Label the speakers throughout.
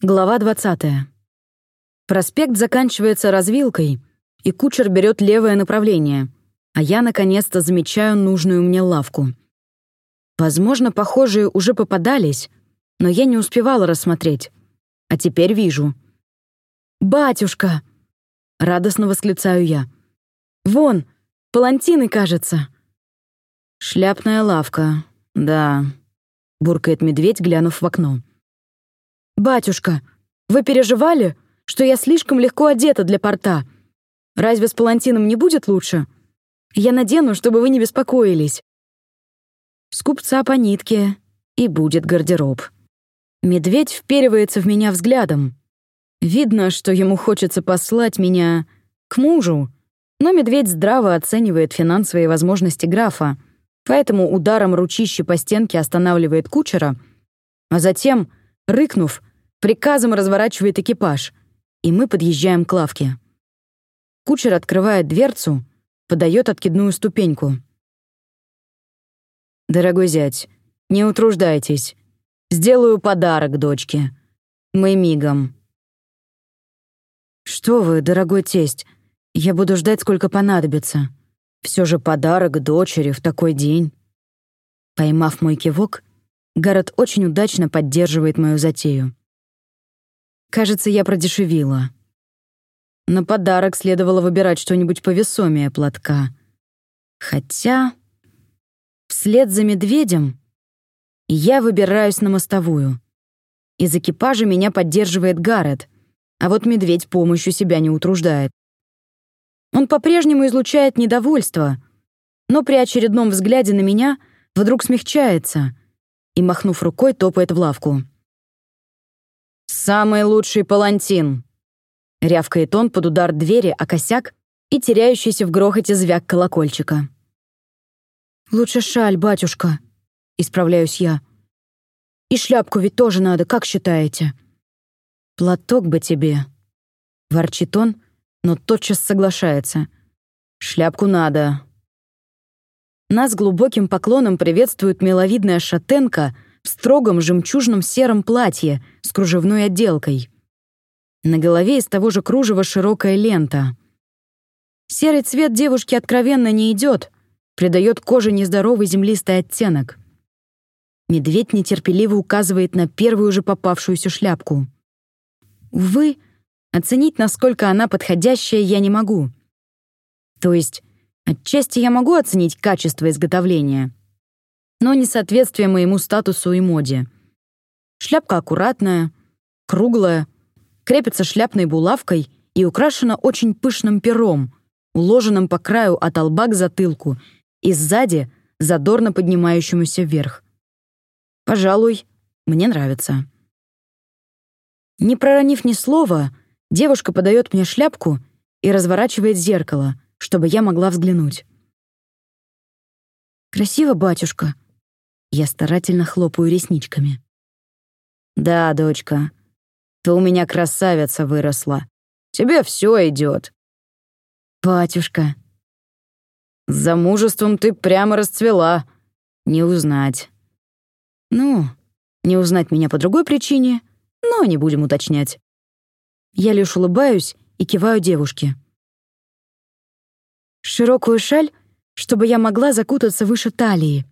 Speaker 1: Глава 20. Проспект заканчивается развилкой, и кучер берет левое направление, а я наконец-то замечаю нужную мне лавку. Возможно, похожие уже попадались, но я не успевала рассмотреть. А теперь вижу. «Батюшка!» — радостно восклицаю я. «Вон, палантины, кажется!» «Шляпная лавка, да», — буркает медведь, глянув в окно. «Батюшка, вы переживали, что я слишком легко одета для порта? Разве с палантином не будет лучше? Я надену, чтобы вы не беспокоились». С купца по нитке, и будет гардероб. Медведь вперивается в меня взглядом. Видно, что ему хочется послать меня к мужу, но медведь здраво оценивает финансовые возможности графа, поэтому ударом ручищи по стенке останавливает кучера, а затем, рыкнув, Приказом разворачивает экипаж, и мы подъезжаем к лавке. Кучер открывает дверцу, подает откидную ступеньку. «Дорогой зять, не утруждайтесь. Сделаю подарок дочке. Мы мигом». «Что вы, дорогой тесть, я буду ждать, сколько понадобится. Все же подарок дочери в такой день». Поймав мой кивок, Гаррет очень удачно поддерживает мою затею. Кажется, я продешевила. На подарок следовало выбирать что-нибудь повесомее платка. Хотя... Вслед за медведем я выбираюсь на мостовую. Из экипажа меня поддерживает Гаррет, а вот медведь помощью себя не утруждает. Он по-прежнему излучает недовольство, но при очередном взгляде на меня вдруг смягчается и, махнув рукой, топает в лавку. «Самый лучший палантин!» Рявкает он под удар двери о косяк и теряющийся в грохоте звяк колокольчика. «Лучше шаль, батюшка», — исправляюсь я. «И шляпку ведь тоже надо, как считаете?» «Платок бы тебе», — ворчит он, но тотчас соглашается. «Шляпку надо». Нас глубоким поклоном приветствует миловидная шатенка — в строгом жемчужном сером платье с кружевной отделкой. На голове из того же кружева широкая лента. Серый цвет девушки откровенно не идет, придает коже нездоровый землистый оттенок. Медведь нетерпеливо указывает на первую же попавшуюся шляпку. Увы, оценить, насколько она подходящая, я не могу. То есть, отчасти я могу оценить качество изготовления — но несоответствие моему статусу и моде. Шляпка аккуратная, круглая, крепится шляпной булавкой и украшена очень пышным пером, уложенным по краю от лба к затылку и сзади задорно поднимающемуся вверх. Пожалуй, мне нравится. Не проронив ни слова, девушка подает мне шляпку и разворачивает зеркало, чтобы я могла взглянуть. «Красиво, батюшка», я старательно хлопаю ресничками. «Да, дочка, ты у меня красавица выросла. Тебе все идет. «Батюшка». «С замужеством ты прямо расцвела. Не узнать». «Ну, не узнать меня по другой причине, но не будем уточнять». Я лишь улыбаюсь и киваю девушке. Широкую шаль, чтобы я могла закутаться выше талии.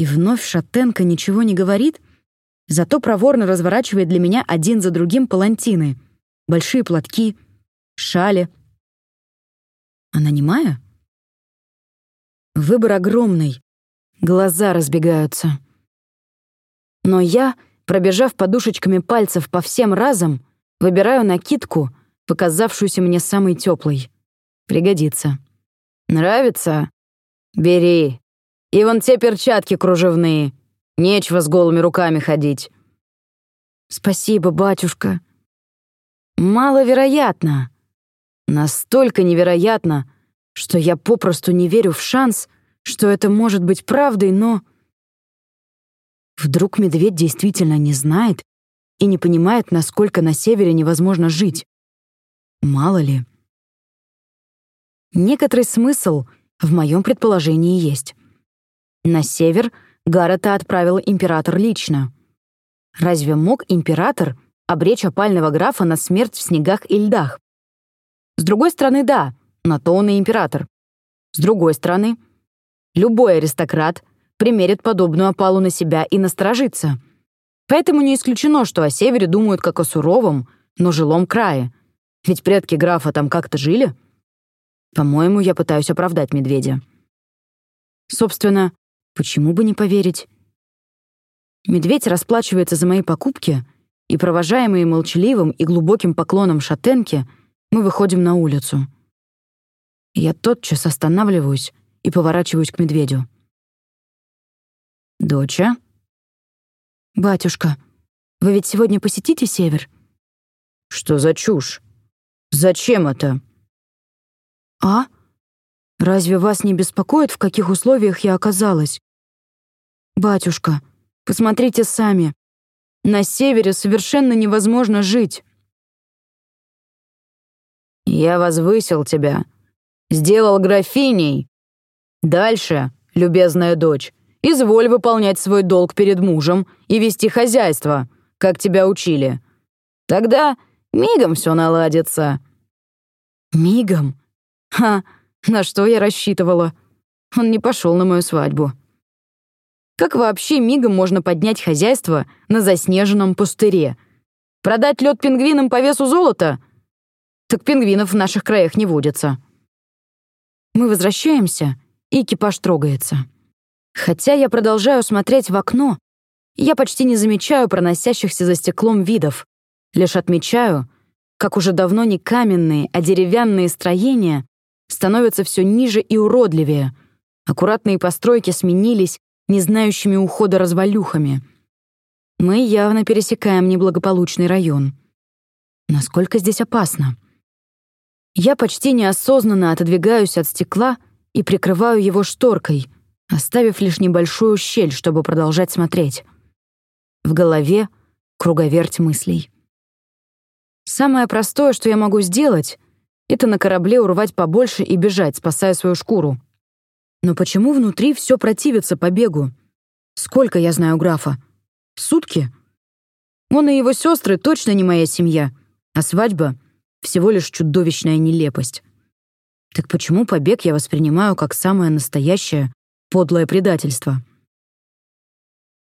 Speaker 1: И вновь Шатенко ничего не говорит, зато проворно разворачивает для меня один за другим палантины, большие платки, шали. Она немая? Выбор огромный, глаза разбегаются. Но я, пробежав подушечками пальцев по всем разам, выбираю накидку, показавшуюся мне самой теплой. Пригодится. «Нравится? Бери. И вон те перчатки кружевные. Нечего с голыми руками ходить». «Спасибо, батюшка». «Маловероятно. Настолько невероятно, что я попросту не верю в шанс, что это может быть правдой, но...» Вдруг медведь действительно не знает и не понимает, насколько на севере невозможно жить. Мало ли. Некоторый смысл в моем предположении есть. На север Гаррета отправил император лично. Разве мог император обречь опального графа на смерть в снегах и льдах? С другой стороны, да, на то он и император. С другой стороны, любой аристократ примерит подобную опалу на себя и насторожится. Поэтому не исключено, что о севере думают как о суровом, но жилом крае. Ведь предки графа там как-то жили. По-моему, я пытаюсь оправдать медведя. Собственно, почему бы не поверить? Медведь расплачивается за мои покупки, и, провожаемые молчаливым и глубоким поклоном шатенки, мы выходим на улицу. Я тотчас останавливаюсь и поворачиваюсь к медведю. «Доча?» «Батюшка, вы ведь сегодня посетите север?»
Speaker 2: «Что за чушь? Зачем это?»
Speaker 1: «А? Разве вас не беспокоит, в каких условиях я оказалась?» «Батюшка, посмотрите сами. На севере совершенно невозможно жить».
Speaker 2: «Я возвысил тебя, сделал графиней. Дальше, любезная дочь, изволь выполнять свой долг перед мужем и вести хозяйство, как тебя учили. Тогда мигом все наладится».
Speaker 1: «Мигом? Ха, на что я рассчитывала? Он не пошел на мою свадьбу». Как вообще мигом можно поднять хозяйство на заснеженном пустыре? Продать лед пингвинам по весу золота? Так пингвинов в наших краях не водится. Мы возвращаемся, и экипаж трогается. Хотя я продолжаю смотреть в окно, я почти не замечаю проносящихся за стеклом видов, лишь отмечаю, как уже давно не каменные, а деревянные строения становятся все ниже и уродливее. Аккуратные постройки сменились не знающими ухода развалюхами. Мы явно пересекаем неблагополучный район. Насколько здесь опасно? Я почти неосознанно отодвигаюсь от стекла и прикрываю его шторкой, оставив лишь небольшую щель, чтобы продолжать смотреть. В голове круговерть мыслей. Самое простое, что я могу сделать, это на корабле урвать побольше и бежать, спасая свою шкуру. Но почему внутри все противится побегу? Сколько я знаю графа? Сутки? Он и его сестры точно не моя семья, а свадьба — всего лишь чудовищная нелепость. Так почему побег я воспринимаю как самое настоящее подлое предательство?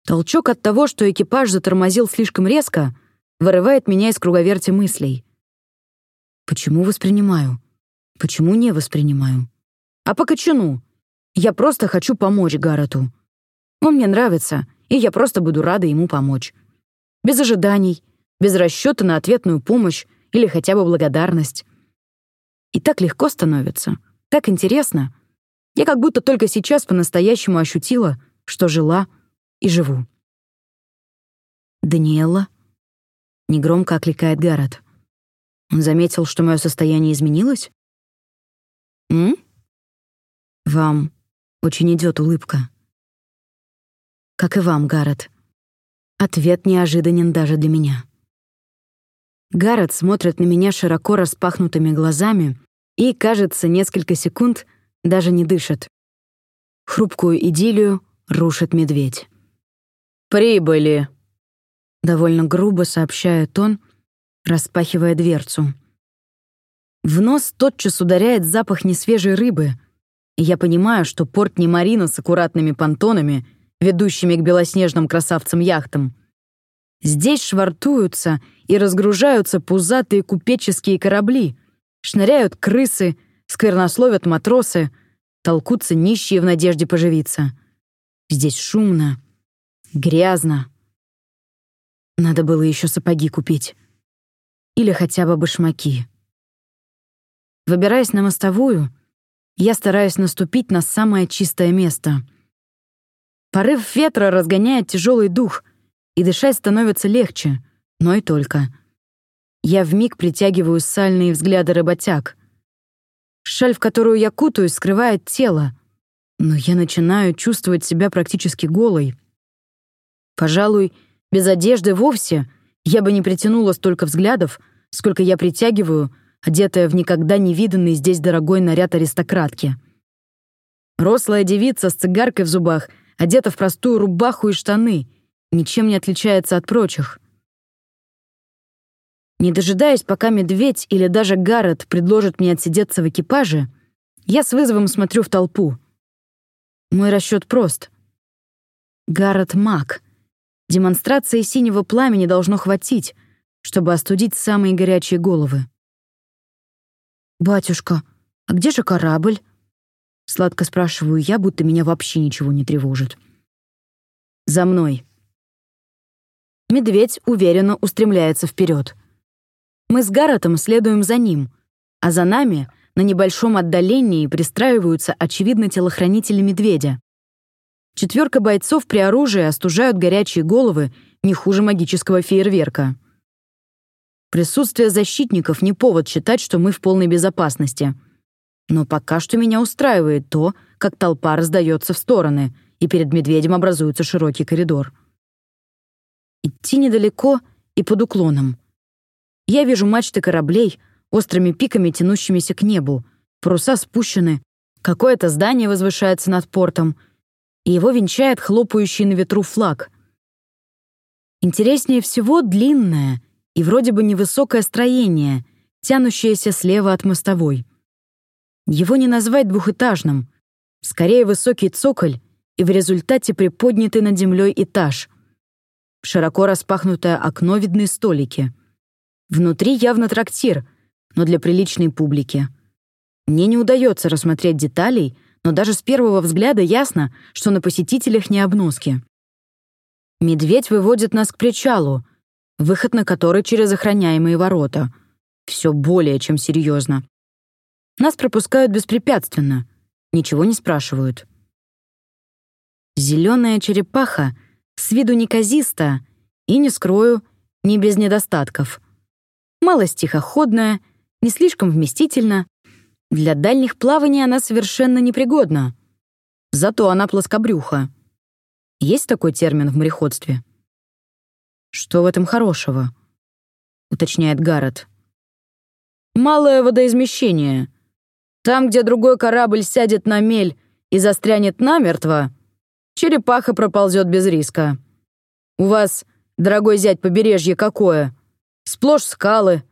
Speaker 1: Толчок от того, что экипаж затормозил слишком резко, вырывает меня из круговерти мыслей. Почему воспринимаю? Почему не воспринимаю? А по кочану? Я просто хочу помочь Гаррету. Он мне нравится, и я просто буду рада ему помочь. Без ожиданий, без расчета на ответную помощь или хотя бы благодарность. И так легко становится, так интересно. Я как будто только сейчас по-настоящему ощутила, что жила и живу. «Даниэлла?» — негромко окликает Гаррет. Он заметил, что мое состояние изменилось? «М? Вам очень идет улыбка. Как и вам, Гаррет. Ответ неожиданен даже для меня. Гаррет смотрит на меня широко распахнутыми глазами и, кажется, несколько секунд даже не дышит. Хрупкую идиллию рушит медведь.
Speaker 2: «Прибыли!»
Speaker 1: — довольно грубо сообщает он, распахивая дверцу. В нос тотчас ударяет запах несвежей рыбы — я понимаю, что порт не марина с аккуратными понтонами, ведущими к белоснежным красавцам-яхтам. Здесь швартуются и разгружаются пузатые купеческие корабли, шныряют крысы, сквернословят матросы, толкутся нищие в надежде поживиться. Здесь шумно, грязно. Надо было еще сапоги купить. Или хотя бы башмаки. Выбираясь на мостовую, я стараюсь наступить на самое чистое место. Порыв ветра разгоняет тяжелый дух, и дышать становится легче, но и только. Я вмиг притягиваю сальные взгляды работяг. Шаль, в которую я кутаюсь, скрывает тело, но я начинаю чувствовать себя практически голой. Пожалуй, без одежды вовсе я бы не притянула столько взглядов, сколько я притягиваю — одетая в никогда не виданный здесь дорогой наряд аристократки. Рослая девица с цигаркой в зубах, одета в простую рубаху и штаны, ничем не отличается от прочих. Не дожидаясь, пока медведь или даже Гаррет предложат мне отсидеться в экипаже, я с вызовом смотрю в толпу. Мой расчет прост. Гаррет маг. Демонстрации синего пламени должно хватить, чтобы остудить самые горячие головы. «Батюшка, а где же корабль?» Сладко спрашиваю я, будто меня вообще ничего не тревожит. «За мной». Медведь уверенно устремляется вперед. Мы с Гарретом следуем за ним, а за нами на небольшом отдалении пристраиваются, очевидно, телохранители медведя. Четверка бойцов при оружии остужают горячие головы не хуже магического фейерверка. Присутствие защитников не повод считать, что мы в полной безопасности. Но пока что меня устраивает то, как толпа раздается в стороны, и перед медведем образуется широкий коридор. Идти недалеко и под уклоном. Я вижу мачты кораблей, острыми пиками тянущимися к небу, паруса спущены, какое-то здание возвышается над портом, и его венчает хлопающий на ветру флаг. Интереснее всего длинное и вроде бы невысокое строение, тянущееся слева от мостовой. Его не назвать двухэтажным, скорее высокий цоколь и в результате приподнятый над землей этаж. Широко распахнутое окно видны столики. Внутри явно трактир, но для приличной публики. Мне не удается рассмотреть деталей, но даже с первого взгляда ясно, что на посетителях не обноски. Медведь выводит нас к причалу, выход на который через охраняемые ворота. Все более чем серьезно. Нас пропускают беспрепятственно, ничего не спрашивают. Зеленая черепаха с виду неказиста и, не скрою, не без недостатков. Малость тихоходная, не слишком вместительна. Для дальних плаваний она совершенно непригодна. Зато она плоскобрюха. Есть такой термин в мореходстве? «Что в этом хорошего?» — уточняет Гаррет. «Малое водоизмещение. Там, где другой корабль сядет на мель и застрянет намертво, черепаха проползет без риска. У вас, дорогой зять, побережье какое? Сплошь скалы.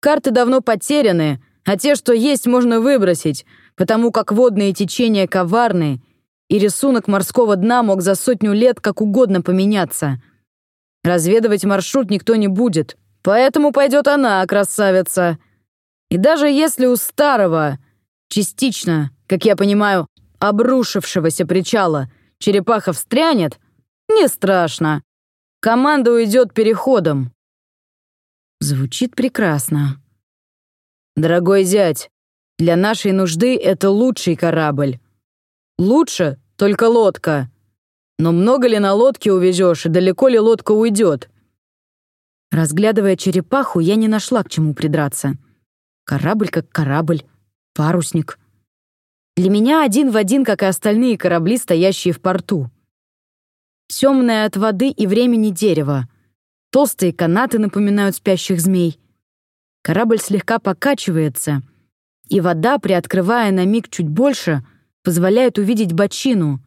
Speaker 1: Карты давно потеряны, а те, что есть, можно выбросить, потому как водные течения коварны, и рисунок морского дна мог за сотню лет как угодно поменяться — Разведывать маршрут никто не будет, поэтому пойдет она, красавица. И даже если у старого, частично, как я понимаю, обрушившегося причала, черепаха встрянет, не страшно. Команда уйдет переходом. Звучит прекрасно. Дорогой зять, для нашей нужды это лучший корабль. Лучше только лодка. Но много ли на лодке увезешь и далеко ли лодка уйдет? Разглядывая черепаху, я не нашла к чему придраться. Корабль как корабль, парусник. Для меня один в один, как и остальные корабли, стоящие в порту. Темное от воды и времени дерево. Толстые канаты напоминают спящих змей. Корабль слегка покачивается, и вода, приоткрывая на миг чуть больше, позволяет увидеть бочину,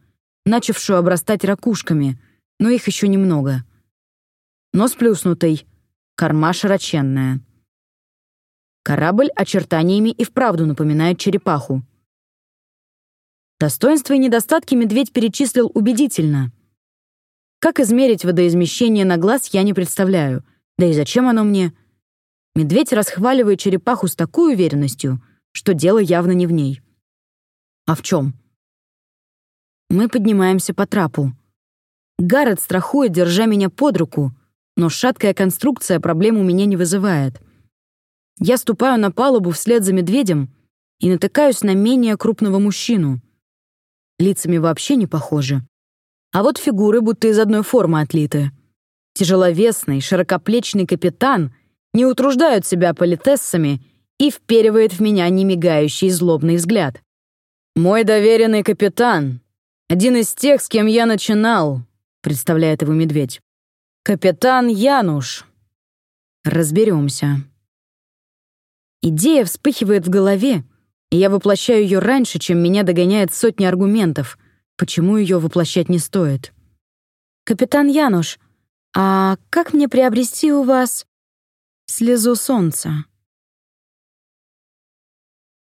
Speaker 1: начавшую обрастать ракушками, но их еще немного. Нос плюснутый, корма широченная. Корабль очертаниями и вправду напоминает черепаху. Достоинства и недостатки медведь перечислил убедительно. Как измерить водоизмещение на глаз, я не представляю. Да и зачем оно мне? Медведь расхваливает черепаху с такой уверенностью, что дело явно не в ней. А в чем? Мы поднимаемся по трапу. Гаррет страхует, держа меня под руку, но шаткая конструкция проблем у меня не вызывает. Я ступаю на палубу вслед за медведем и натыкаюсь на менее крупного мужчину. Лицами вообще не похожи. А вот фигуры будто из одной формы отлиты. Тяжеловесный, широкоплечный капитан не утруждают себя политессами и вперивает в меня немигающий злобный взгляд. «Мой доверенный капитан, один из тех, с кем я начинал, представляет его медведь. Капитан Януш. Разберемся. Идея вспыхивает в голове, и я воплощаю ее раньше, чем меня догоняет сотни аргументов, почему ее воплощать не стоит. «Капитан Януш, «А как мне приобрести у вас слезу солнца?»